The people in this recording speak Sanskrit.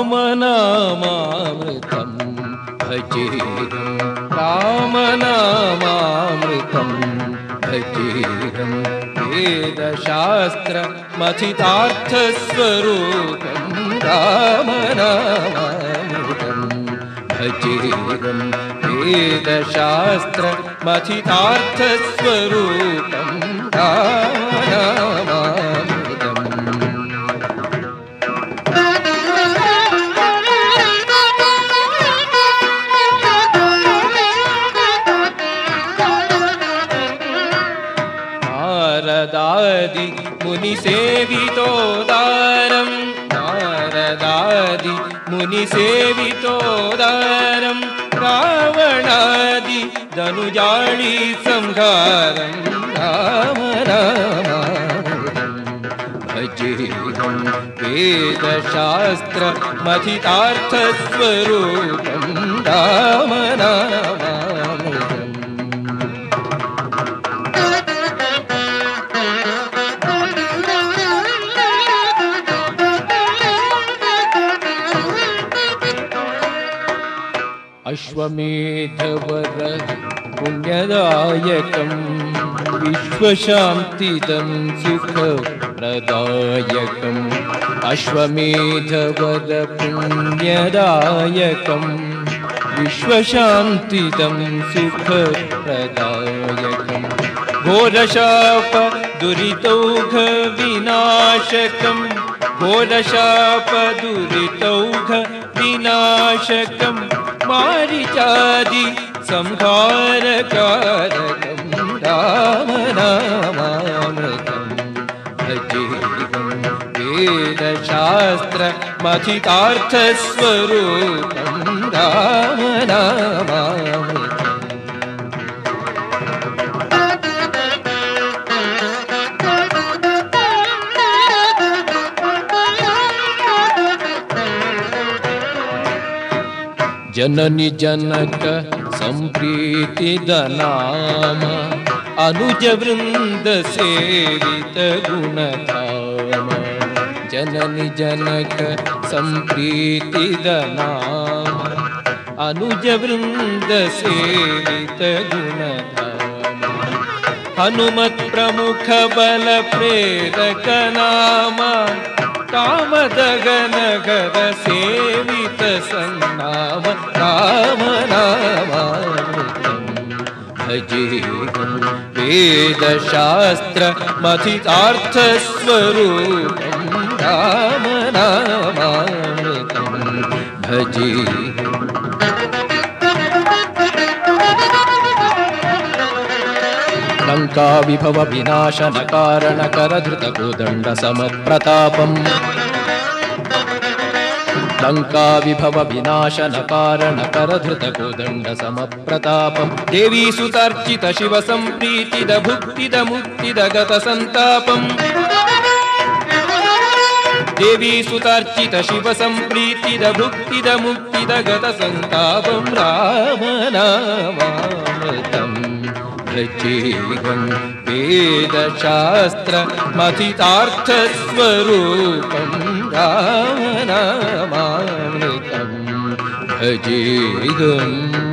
रामनामामृतं अजि रामनामामृतं अजिरं वेदशास्त्रमथितार्थस्वरूपं रामनामामृतं रामनामृतम् वेदशास्त्रमथितार्थस्वरूपं रामनामा नारदादि मुनिसेवितोदारं नारदादि मुनिसेवितोदारं रावणादि धनुजाळि संहारं। राम रामामृतम् भजेहं वेदशास्त्रमथितार्थस्वरूपं राम रामामृतम् अश्वमेधवर पुण्यदायकं विश्वशान्तिदं सुखप्रदायकम् अश्वमेधवर पुण्यदायकं विश्वशान्तिदं सुखप्रदायकम्। घोरशाप दुरितौघ घोरशाप दुरितौघ विनाशकं मारिचादि संहारकारकं राम रामामृतं भजेहं वेदशास्त्रमथितार्थस्वरूपं राम जननी जनक संप्रीति दलाम, अनुज वृंद सम्प्रीतिदनाम गुण सेवितगुणधाम जननी जनक सम्प्रीतिदनाम अनुजवृन्द सेवितगुणधाम हनुमत्प्रमुखबलप्रेरकनाम कामदगनगर से अमृत प्रसन्नाव राम नाम वेद शास्त्र मथितार्थ स्वरूप राम नाम भजी। लंका विभव विनाशन कारण कर धृत गोदंड सम प्रतापम समप्रतापम् देवी सुतर्चित शिव सम्प्रीतिद भुक्तिद मुक्तिद गत सन्तापम् देवी सुतार्चित शिव सम्प्रीतिद भुक्तिद मुक्तिद गत सन्तापं भजेहं वेदशास्त्रमथितार्थस्वरूपं राम नामामृतं भजेहम्